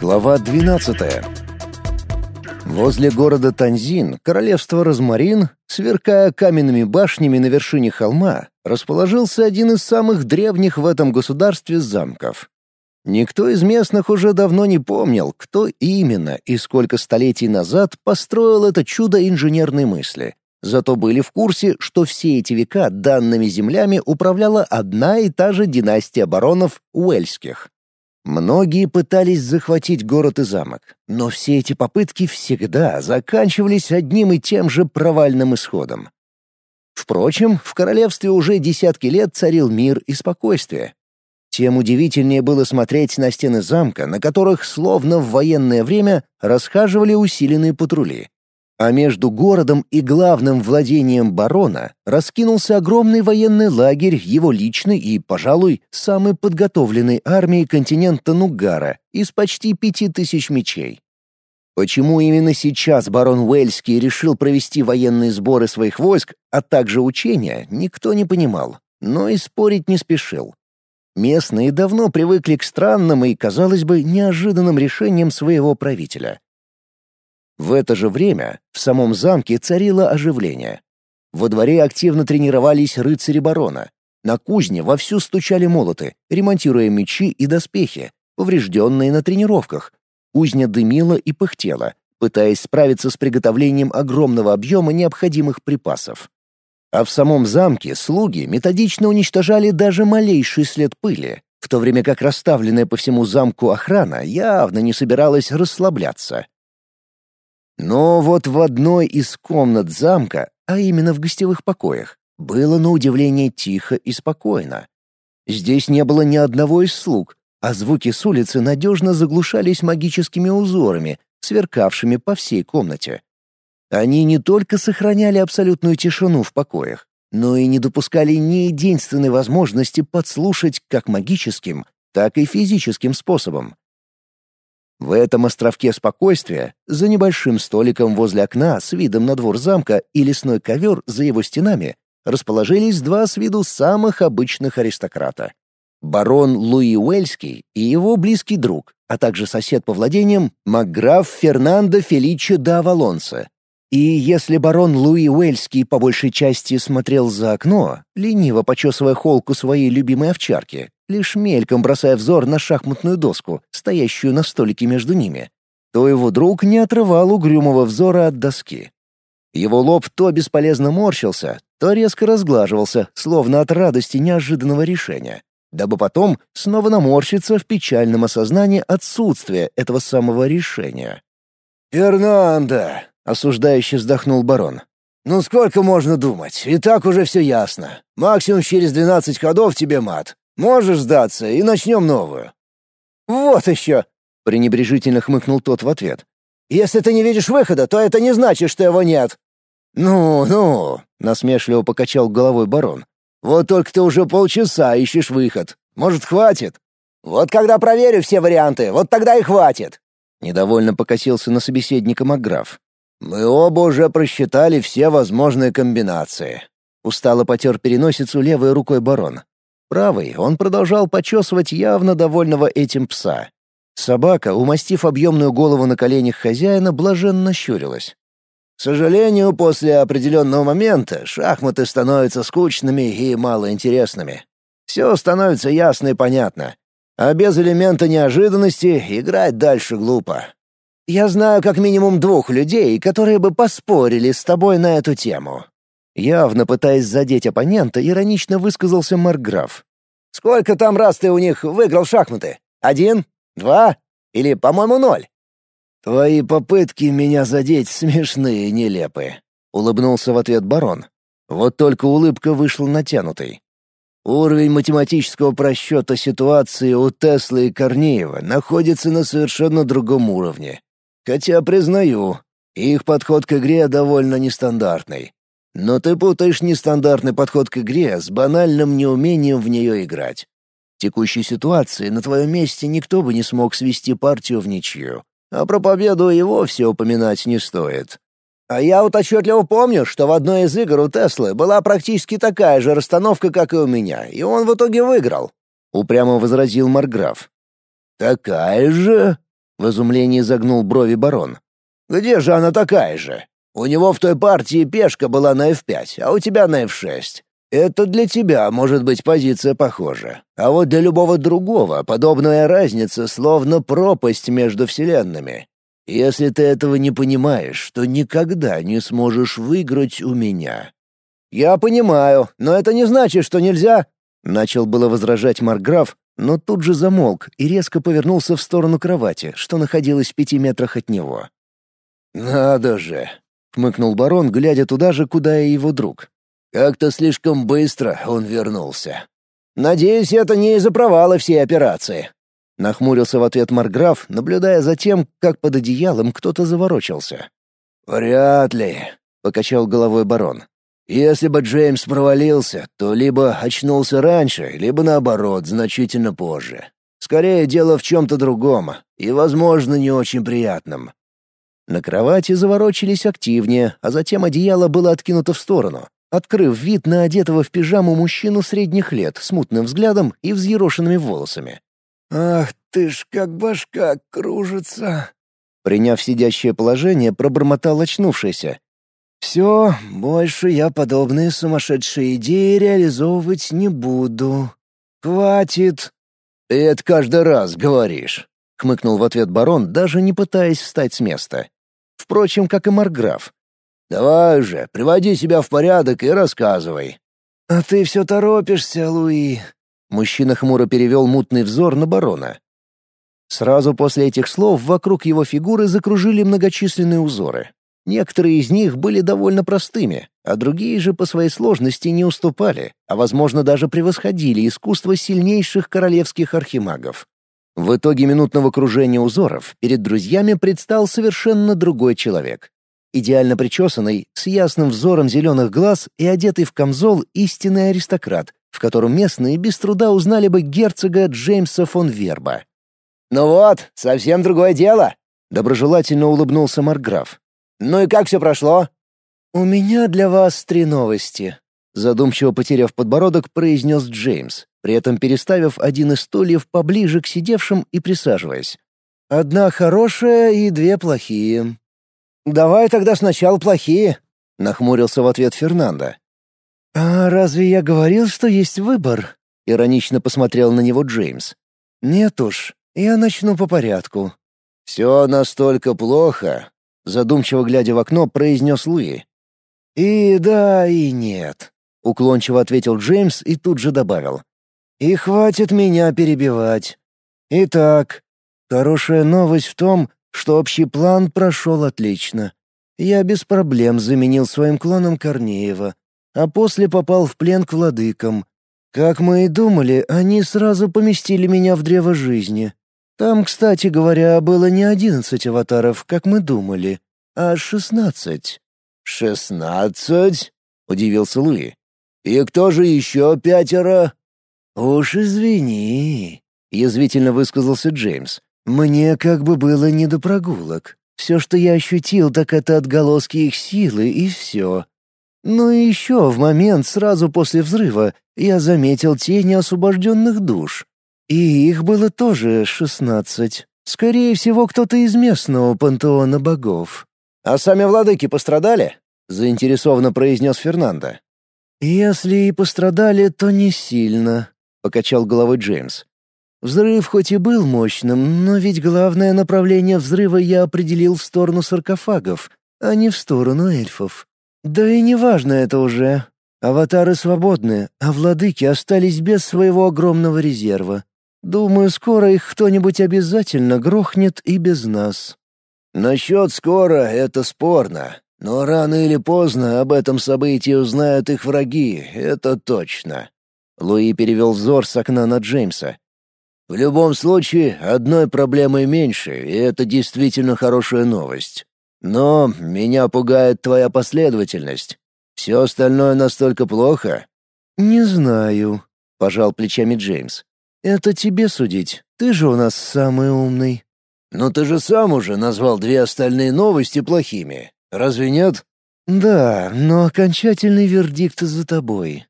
Глава 12. Возле города Танзин, королевство Розмарин, сверкая каменными башнями на вершине холма, расположился один из самых древних в этом государстве замков. Никто из местных уже давно не помнил, кто именно и сколько столетий назад построил это чудо инженерной мысли. Зато были в курсе, что все эти века данными землями управляла одна и та же династия баронов Уэльских. Многие пытались захватить город и замок, но все эти попытки всегда заканчивались одним и тем же провальным исходом. Впрочем, в королевстве уже десятки лет царил мир и спокойствие. Тем удивительнее было смотреть на стены замка, на которых, словно в военное время, расхаживали усиленные патрули. А между городом и главным владением барона раскинулся огромный военный лагерь его личной и, пожалуй, самой подготовленной армии континента Нугара из почти пяти тысяч мечей. Почему именно сейчас барон Уэльский решил провести военные сборы своих войск, а также учения, никто не понимал, но и спорить не спешил. Местные давно привыкли к странным и, казалось бы, неожиданным решениям своего правителя. В это же время в самом замке царило оживление. Во дворе активно тренировались рыцари барона. На кузне вовсю стучали молоты, ремонтируя мечи и доспехи, поврежденные на тренировках. Кузня дымила и пыхтела, пытаясь справиться с приготовлением огромного объема необходимых припасов. А в самом замке слуги методично уничтожали даже малейший след пыли, в то время как расставленная по всему замку охрана явно не собиралась расслабляться. Но вот в одной из комнат замка, а именно в гостевых покоях, было на удивление тихо и спокойно. Здесь не было ни одного из слуг, а звуки с улицы надежно заглушались магическими узорами, сверкавшими по всей комнате. Они не только сохраняли абсолютную тишину в покоях, но и не допускали ни единственной возможности подслушать как магическим, так и физическим способом. В этом островке спокойствия, за небольшим столиком возле окна с видом на двор замка и лесной ковер за его стенами, расположились два с виду самых обычных аристократа. Барон Луи Уэльский и его близкий друг, а также сосед по владениям Макграф Фернандо Феличо да Авалонсо. И если барон Луи Уэльский по большей части смотрел за окно, лениво почесывая холку своей любимой овчарки, лишь мельком бросая взор на шахматную доску, стоящую на столике между ними, то его друг не отрывал угрюмого взора от доски. Его лоб то бесполезно морщился, то резко разглаживался, словно от радости неожиданного решения, дабы потом снова наморщиться в печальном осознании отсутствия этого самого решения. «Фернандо!» — осуждающе вздохнул барон. «Ну сколько можно думать? И так уже все ясно. Максимум через двенадцать ходов тебе мат. Можешь сдаться, и начнем новую». «Вот еще!» — пренебрежительно хмыкнул тот в ответ. «Если ты не видишь выхода, то это не значит, что его нет». «Ну, ну», — насмешливо покачал головой барон. «Вот только ты уже полчаса ищешь выход. Может, хватит?» «Вот когда проверю все варианты, вот тогда и хватит». Недовольно покосился на собеседника Макграф. «Мы оба уже просчитали все возможные комбинации». Устало потер переносицу левой рукой барон. Правый он продолжал почесывать явно довольного этим пса. Собака, умастив объемную голову на коленях хозяина, блаженно щурилась. К сожалению, после определенного момента шахматы становятся скучными и малоинтересными. Все становится ясно и понятно. А без элемента неожиданности играть дальше глупо. Я знаю как минимум двух людей, которые бы поспорили с тобой на эту тему. Явно пытаясь задеть оппонента, иронично высказался Марграф. «Сколько там раз ты у них выиграл шахматы? Один? Два? Или, по-моему, ноль?» «Твои попытки меня задеть смешные и нелепые», — улыбнулся в ответ барон. Вот только улыбка вышла натянутой. Уровень математического просчета ситуации у Теслы и Корнеева находится на совершенно другом уровне. Хотя, признаю, их подход к игре довольно нестандартный. Но ты путаешь нестандартный подход к игре с банальным неумением в нее играть. В текущей ситуации на твоем месте никто бы не смог свести партию в ничью, а про победу и вовсе упоминать не стоит. А я вот отчетливо помню, что в одной из игр у Теслы была практически такая же расстановка, как и у меня, и он в итоге выиграл. Упрямо возразил Марграф. «Такая же?» — в изумлении загнул брови барон. «Где же она такая же? У него в той партии пешка была на F5, а у тебя на F6. Это для тебя может быть позиция похожа. А вот для любого другого подобная разница словно пропасть между вселенными. Если ты этого не понимаешь, то никогда не сможешь выиграть у меня. Я понимаю, но это не значит, что нельзя, начал было возражать Марграф, но тут же замолк и резко повернулся в сторону кровати, что находилась в пяти метрах от него. «Надо же!» — хмыкнул барон, глядя туда же, куда и его друг. Как-то слишком быстро он вернулся. Надеюсь, это не из-за провала всей операции. Нахмурился в ответ Марграф, наблюдая за тем, как под одеялом кто-то заворочился. «Вряд ли», — покачал головой барон. «Если бы Джеймс провалился, то либо очнулся раньше, либо наоборот, значительно позже. Скорее, дело в чем-то другом, и, возможно, не очень приятном». На кровати заворочились активнее, а затем одеяло было откинуто в сторону, открыв вид на одетого в пижаму мужчину средних лет с мутным взглядом и взъерошенными волосами. «Ах ты ж, как башка кружится!» Приняв сидящее положение, пробормотал очнувшийся. «Все, больше я подобные сумасшедшие идеи реализовывать не буду. Хватит!» «Ты это каждый раз говоришь», — хмыкнул в ответ барон, даже не пытаясь встать с места. Впрочем, как и Марграф. Давай уже, приводи себя в порядок и рассказывай». «А ты все торопишься, Луи». Мужчина хмуро перевел мутный взор на барона. Сразу после этих слов вокруг его фигуры закружили многочисленные узоры. Некоторые из них были довольно простыми, а другие же по своей сложности не уступали, а, возможно, даже превосходили искусство сильнейших королевских архимагов. В итоге минутного кружения узоров перед друзьями предстал совершенно другой человек идеально причесанный, с ясным взором зеленых глаз и одетый в камзол истинный аристократ, в котором местные без труда узнали бы герцога Джеймса фон Верба. «Ну вот, совсем другое дело», — доброжелательно улыбнулся Марграф. «Ну и как все прошло?» «У меня для вас три новости», — задумчиво потеряв подбородок, произнес Джеймс, при этом переставив один из стульев поближе к сидевшим и присаживаясь. «Одна хорошая и две плохие. «Давай тогда сначала плохие», — нахмурился в ответ Фернандо. «А разве я говорил, что есть выбор?» — иронично посмотрел на него Джеймс. «Нет уж, я начну по порядку». «Все настолько плохо», — задумчиво глядя в окно, произнес Луи. «И да, и нет», — уклончиво ответил Джеймс и тут же добавил. «И хватит меня перебивать. Итак, хорошая новость в том, что общий план прошел отлично. Я без проблем заменил своим клоном Корнеева, а после попал в плен к владыкам. Как мы и думали, они сразу поместили меня в древо жизни. Там, кстати говоря, было не одиннадцать аватаров, как мы думали, а шестнадцать. «Шестнадцать?» — удивился Луи. «И кто же еще пятеро?» «Уж извини», — язвительно высказался Джеймс. Мне как бы было не до прогулок. Все, что я ощутил, так это отголоски их силы, и все. Ну и еще в момент сразу после взрыва я заметил тени освобожденных душ. И их было тоже шестнадцать. Скорее всего, кто-то из местного пантеона богов. «А сами владыки пострадали?» — заинтересованно произнес Фернандо. «Если и пострадали, то не сильно», — покачал головой Джеймс. Взрыв хоть и был мощным, но ведь главное направление взрыва я определил в сторону саркофагов, а не в сторону эльфов. Да и неважно это уже. Аватары свободны, а владыки остались без своего огромного резерва. Думаю, скоро их кто-нибудь обязательно грохнет и без нас. Насчет скоро — это спорно, но рано или поздно об этом событии узнают их враги, это точно. Луи перевел взор с окна на Джеймса. В любом случае, одной проблемой меньше, и это действительно хорошая новость. Но меня пугает твоя последовательность. Все остальное настолько плохо?» «Не знаю», — пожал плечами Джеймс. «Это тебе судить. Ты же у нас самый умный». «Но ты же сам уже назвал две остальные новости плохими. Разве нет?» «Да, но окончательный вердикт за тобой».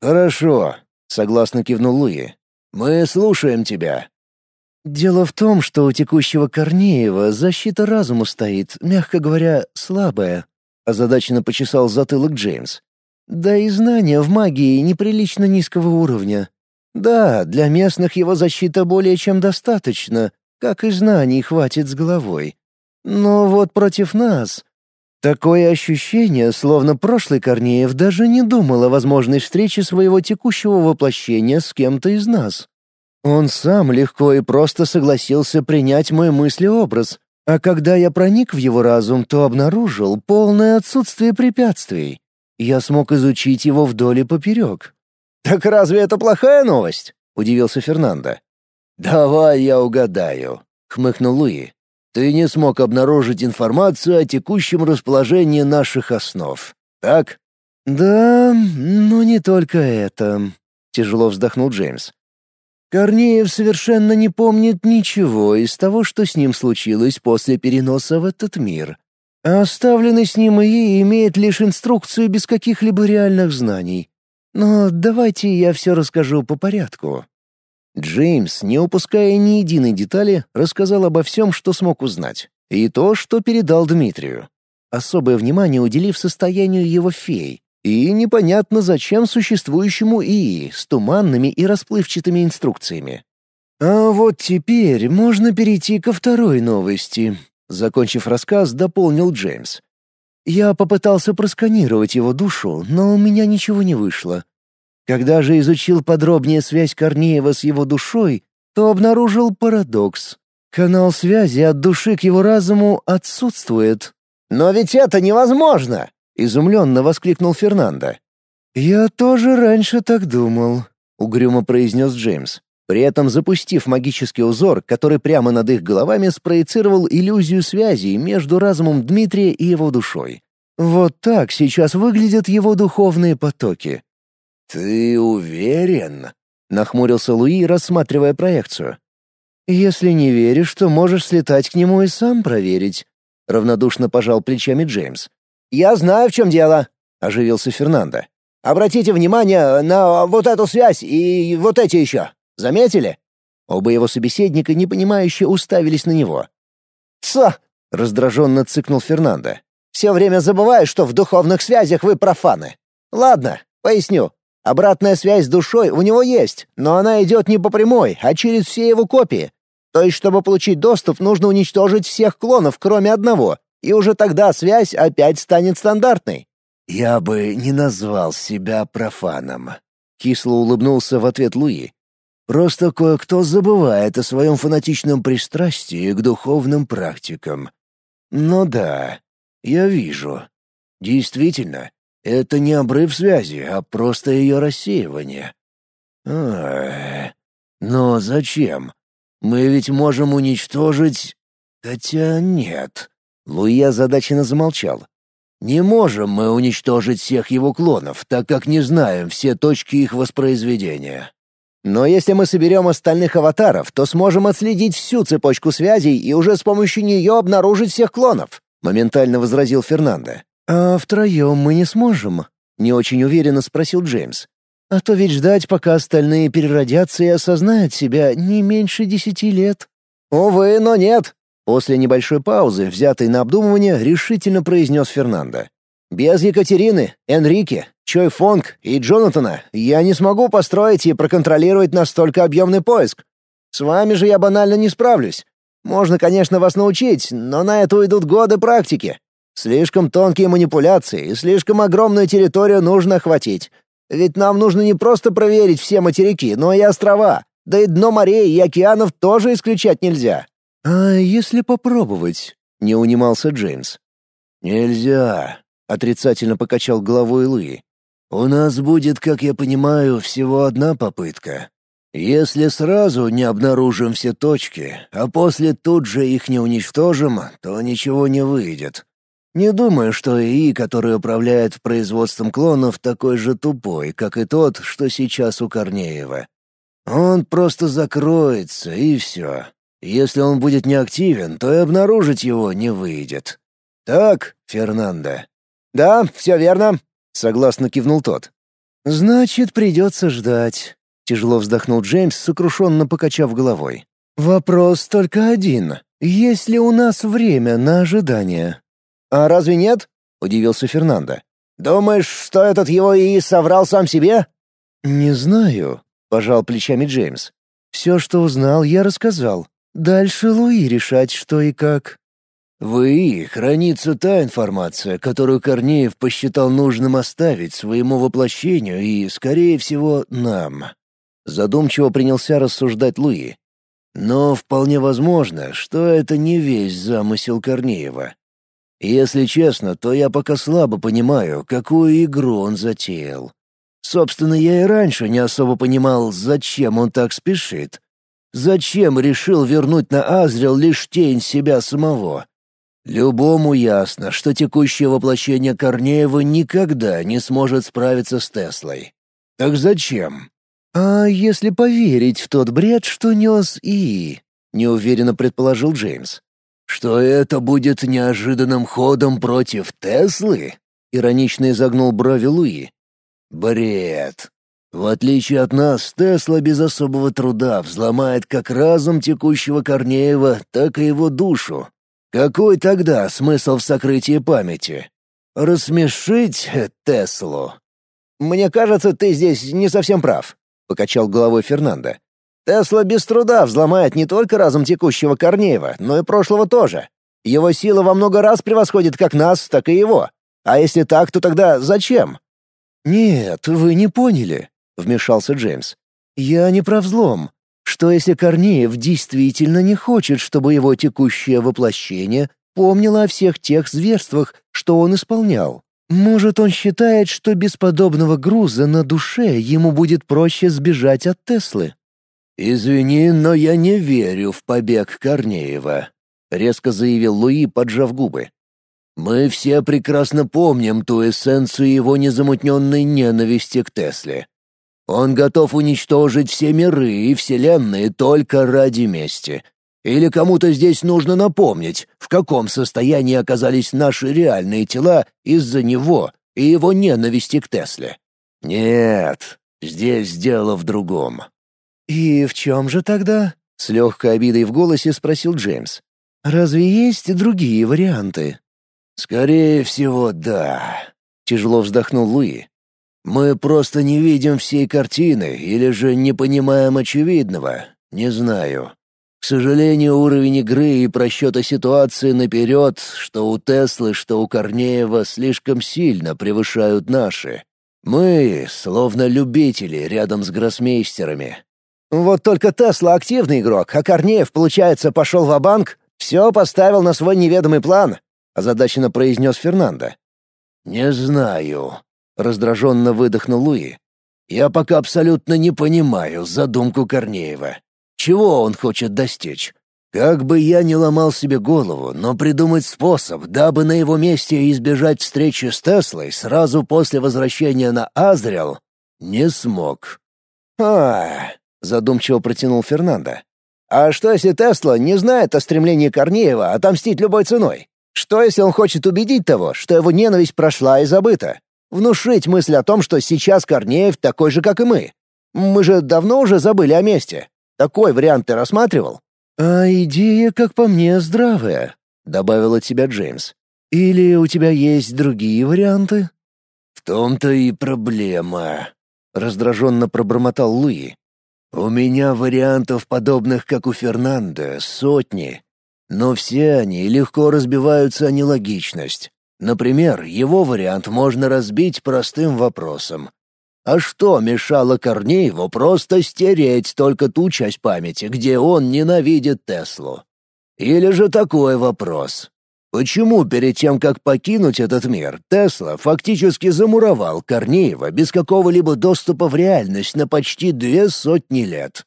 «Хорошо», — согласно кивнул Луи. Мы слушаем тебя». Дело в том, что у текущего Корнеева защита разума стоит, мягко говоря, слабая. Озадаченно почесал затылок Джеймс. Да и знания в магии неприлично низкого уровня. Да, для местных его защита более чем достаточно, как и знаний хватит с головой. Но вот против нас... Такое ощущение, словно прошлый Корнеев даже не думал о возможной встрече своего текущего воплощения с кем-то из нас. Он сам легко и просто согласился принять мой мыслеобраз, а когда я проник в его разум, то обнаружил полное отсутствие препятствий. Я смог изучить его вдоль и поперек. «Так разве это плохая новость?» — удивился Фернандо. «Давай я угадаю», — хмыкнул Луи. «Ты не смог обнаружить информацию о текущем расположении наших основ, так?» «Да, но не только это», — тяжело вздохнул Джеймс. Корнеев совершенно не помнит ничего из того, что с ним случилось после переноса в этот мир. А оставленный с ним ИИ имеет лишь инструкцию без каких-либо реальных знаний. Но давайте я все расскажу по порядку. Джеймс, не упуская ни единой детали, рассказал обо всем, что смог узнать, и то, что передал Дмитрию. Особое внимание уделив состоянию его фей, и непонятно зачем существующему ИИ с туманными и расплывчатыми инструкциями. А вот теперь можно перейти ко второй новости. Закончив рассказ, дополнил Джеймс. Я попытался просканировать его душу, но у меня ничего не вышло. Когда же изучил подробнее связь Корнеева с его душой, то обнаружил парадокс. Канал связи от души к его разуму отсутствует. «Но ведь это невозможно!» — изумленно воскликнул Фернандо. «Я тоже раньше так думал», — угрюмо произнес Джеймс, при этом запустив магический узор, который прямо над их головами спроецировал иллюзию связи между разумом Дмитрия и его душой. Вот так сейчас выглядят его духовные потоки. «Ты уверен?» — нахмурился Луи, рассматривая проекцию. «Если не веришь, то можешь слетать к нему и сам проверить», — равнодушно пожал плечами Джеймс. «Я знаю, в чем дело», — оживился Фернандо. «Обратите внимание на вот эту связь и вот эти еще. Заметили?» Оба его собеседника, непонимающе, уставились на него. «Тса!» — раздраженно цыкнул Фернандо. «Все время забываю, что в духовных связях вы профаны. Ладно, поясню. Обратная связь с душой у него есть, но она идет не по прямой, а через все его копии. То есть, чтобы получить доступ, нужно уничтожить всех клонов, кроме одного, и уже тогда связь опять станет стандартной. «Я бы не назвал себя профаном», — кисло улыбнулся в ответ Луи. «Просто кое-кто забывает о своем фанатичном пристрастии к духовным практикам. Ну да, я вижу. Действительно, это не обрыв связи, а просто ее рассеивание. А, но зачем? Мы ведь можем уничтожить... Хотя нет. Луя задаченно замолчал. Не можем мы уничтожить всех его клонов, так как не знаем все точки их воспроизведения. Но если мы соберем остальных аватаров, то сможем отследить всю цепочку связей и уже с помощью нее обнаружить всех клонов», — моментально возразил Фернандо. «А втроем мы не сможем?» — не очень уверенно спросил Джеймс. «А то ведь ждать, пока остальные переродятся и осознают себя, не меньше десяти лет». «Увы, но нет!» После небольшой паузы, взятой на обдумывание, решительно произнес Фернандо. «Без Екатерины, Энрике, Чой Фонг и Джонатана я не смогу построить и проконтролировать настолько объемный поиск. С вами же я банально не справлюсь. Можно, конечно, вас научить, но на это уйдут годы практики. Слишком тонкие манипуляции и слишком огромную территорию нужно охватить. Ведь нам нужно не просто проверить все материки, но и острова. Да и дно морей и океанов тоже исключать нельзя. «А если попробовать?» — не унимался Джеймс. «Нельзя», — отрицательно покачал головой Луи. «У нас будет, как я понимаю, всего одна попытка. Если сразу не обнаружим все точки, а после тут же их не уничтожим, то ничего не выйдет. Не думаю, что ИИ, который управляет производством клонов, такой же тупой, как и тот, что сейчас у Корнеева. Он просто закроется, и все. Если он будет неактивен, то и обнаружить его не выйдет. Так, Фернандо?» «Да, все верно», — согласно кивнул тот. «Значит, придется ждать», — тяжело вздохнул Джеймс, сокрушенно покачав головой. «Вопрос только один. Есть ли у нас время на ожидание?» «А разве нет?» — удивился Фернандо. «Думаешь, что этот его и соврал сам себе?» «Не знаю», — пожал плечами Джеймс. «Все, что узнал, я рассказал. Дальше Луи решать, что и как». В ИИ хранится та информация, которую Корнеев посчитал нужным оставить своему воплощению и, скорее всего, нам. Задумчиво принялся рассуждать Луи. Но вполне возможно, что это не весь замысел Корнеева. Если честно, то я пока слабо понимаю, какую игру он затеял. Собственно, я и раньше не особо понимал, зачем он так спешит. Зачем решил вернуть на Азрил лишь тень себя самого? Любому ясно, что текущее воплощение Корнеева никогда не сможет справиться с Теслой. Так зачем? «А если поверить в тот бред, что нес И?» — неуверенно предположил Джеймс. «Что это будет неожиданным ходом против Теслы?» — иронично изогнул брови Луи. «Бред. В отличие от нас, Тесла без особого труда взломает как разум текущего Корнеева, так и его душу, какой тогда смысл в сокрытии памяти? Рассмешить Теслу? Мне кажется, ты здесь не совсем прав, покачал головой Фернандо. Тесла без труда взломает не только разум текущего Корнеева, но и прошлого тоже. Его сила во много раз превосходит как нас, так и его. А если так, то тогда зачем? Нет, вы не поняли, вмешался Джеймс. Я не про взлом. Что если Корнеев действительно не хочет, чтобы его текущее воплощение помнило о всех тех зверствах, что он исполнял? Может, он считает, что без подобного груза на душе ему будет проще сбежать от Теслы? «Извини, но я не верю в побег Корнеева», — резко заявил Луи, поджав губы. «Мы все прекрасно помним ту эссенцию его незамутненной ненависти к Тесле. Он готов уничтожить все миры и вселенные только ради мести. Или кому-то здесь нужно напомнить, в каком состоянии оказались наши реальные тела из-за него и его ненависти к Тесле. Нет, здесь дело в другом. «И в чем же тогда?» — с легкой обидой в голосе спросил Джеймс. «Разве есть другие варианты?» «Скорее всего, да», — тяжело вздохнул Луи. Мы просто не видим всей картины или же не понимаем очевидного. Не знаю. К сожалению, уровень игры и просчета ситуации наперед, что у Теслы, что у Корнеева, слишком сильно превышают наши. Мы словно любители рядом с гроссмейстерами. Вот только Тесла активный игрок, а Корнеев, получается, пошел в банк все поставил на свой неведомый план, озадаченно произнес Фернандо. Не знаю, Раздраженно выдохнул Луи. «Я пока абсолютно не понимаю задумку Корнеева. Чего он хочет достичь? Как бы я ни ломал себе голову, но придумать способ, дабы на его месте избежать встречи с Теслой сразу после возвращения на Азриэл, не смог». «А, — задумчиво протянул Фернандо. «А что, если Тесла не знает о стремлении Корнеева отомстить любой ценой? Что, если он хочет убедить того, что его ненависть прошла и забыта? Внушить мысль о том, что сейчас Корнеев такой же, как и мы. Мы же давно уже забыли о месте. Такой вариант ты рассматривал? «А идея, как по мне, здравая», — добавил от себя Джеймс. «Или у тебя есть другие варианты?» «В том-то и проблема», — раздраженно пробормотал Луи. «У меня вариантов, подобных, как у Фернандо, сотни, но все они легко разбиваются о нелогичность. Например, его вариант можно разбить простым вопросом. А что мешало Корнееву просто стереть только ту часть памяти, где он ненавидит Теслу? Или же такой вопрос. Почему перед тем, как покинуть этот мир, Тесла фактически замуровал Корнеева без какого-либо доступа в реальность на почти две сотни лет?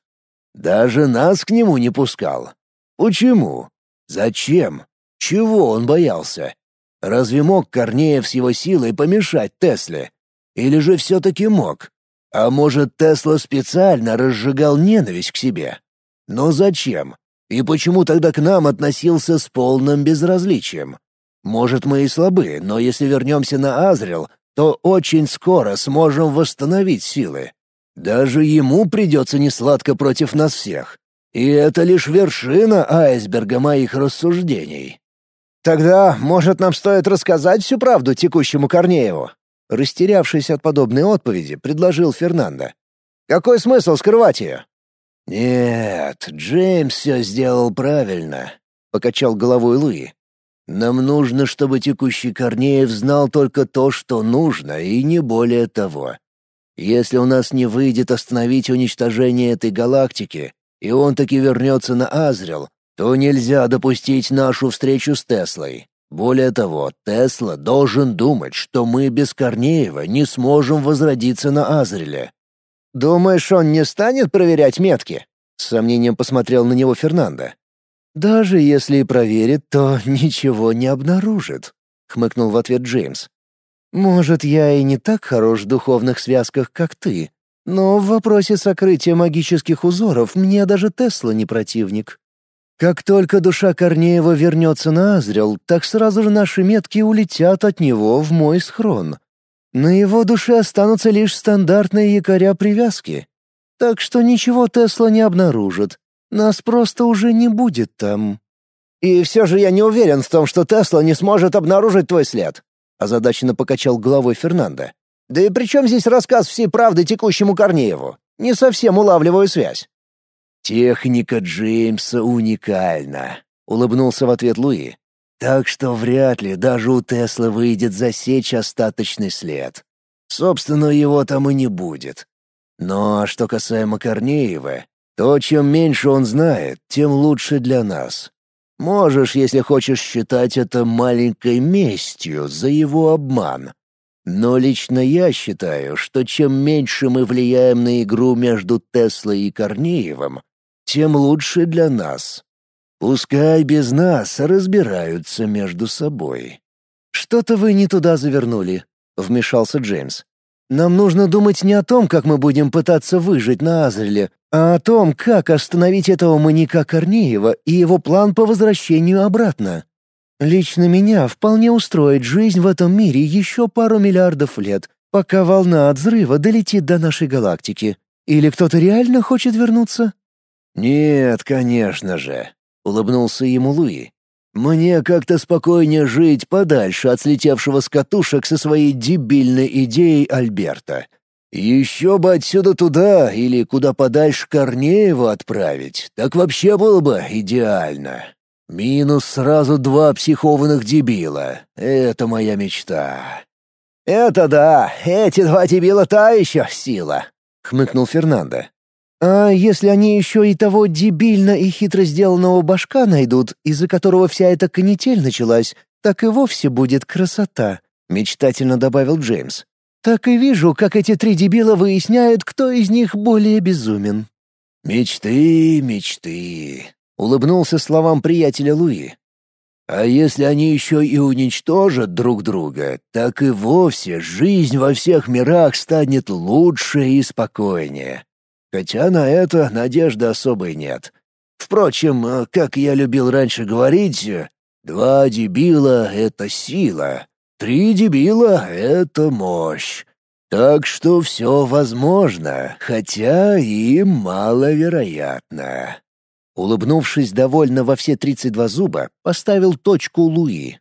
Даже нас к нему не пускал. Почему? Зачем? Чего он боялся? Разве мог Корнеев с его силой помешать Тесле? Или же все-таки мог? А может, Тесла специально разжигал ненависть к себе? Но зачем? И почему тогда к нам относился с полным безразличием? Может, мы и слабы, но если вернемся на Азрил, то очень скоро сможем восстановить силы. Даже ему придется несладко против нас всех. И это лишь вершина айсберга моих рассуждений. Тогда, может, нам стоит рассказать всю правду текущему Корнееву? Растерявшись от подобной отповеди, предложил Фернандо. Какой смысл скрывать ее? «Нет, Джеймс все сделал правильно», — покачал головой Луи. «Нам нужно, чтобы текущий Корнеев знал только то, что нужно, и не более того. Если у нас не выйдет остановить уничтожение этой галактики, и он таки вернется на Азрел, то нельзя допустить нашу встречу с Теслой. Более того, Тесла должен думать, что мы без Корнеева не сможем возродиться на Азреле. «Думаешь, он не станет проверять метки?» С сомнением посмотрел на него Фернандо. «Даже если и проверит, то ничего не обнаружит», — хмыкнул в ответ Джеймс. «Может, я и не так хорош в духовных связках, как ты, но в вопросе сокрытия магических узоров мне даже Тесла не противник. Как только душа Корнеева вернется на Азрел, так сразу же наши метки улетят от него в мой схрон. На его душе останутся лишь стандартные якоря привязки. Так что ничего Тесла не обнаружит. Нас просто уже не будет там. И все же я не уверен в том, что Тесла не сможет обнаружить твой след. Озадаченно покачал головой Фернандо. Да и при чем здесь рассказ всей правды текущему Корнееву? Не совсем улавливаю связь. Техника Джеймса уникальна, улыбнулся в ответ Луи. Так что вряд ли даже у Тесла выйдет засечь остаточный след. Собственно, его там и не будет. Но что касаемо Корнеева, то чем меньше он знает, тем лучше для нас. Можешь, если хочешь, считать это маленькой местью за его обман. Но лично я считаю, что чем меньше мы влияем на игру между Теслой и Корнеевым, тем лучше для нас. Пускай без нас разбираются между собой. «Что-то вы не туда завернули», — вмешался Джеймс. «Нам нужно думать не о том, как мы будем пытаться выжить на Азреле, а о том, как остановить этого маньяка Корнеева и его план по возвращению обратно. Лично меня вполне устроит жизнь в этом мире еще пару миллиардов лет, пока волна от взрыва долетит до нашей галактики. Или кто-то реально хочет вернуться?» «Нет, конечно же», — улыбнулся ему Луи. «Мне как-то спокойнее жить подальше от слетевшего с катушек со своей дебильной идеей Альберта. Еще бы отсюда туда или куда подальше Корнеева отправить, так вообще было бы идеально. Минус сразу два психованных дебила. Это моя мечта». «Это да, эти два дебила та еще сила», — хмыкнул Фернандо. А если они еще и того дебильно и хитро сделанного башка найдут, из-за которого вся эта канитель началась, так и вовсе будет красота», — мечтательно добавил Джеймс. «Так и вижу, как эти три дебила выясняют, кто из них более безумен». «Мечты, мечты», — улыбнулся словам приятеля Луи. «А если они еще и уничтожат друг друга, так и вовсе жизнь во всех мирах станет лучше и спокойнее». Хотя на это надежды особой нет. Впрочем, э, как я любил раньше говорить, два дебила — это сила, три дебила — это мощь. Так что все возможно, хотя и маловероятно. Улыбнувшись довольно во все тридцать два зуба, поставил точку Луи.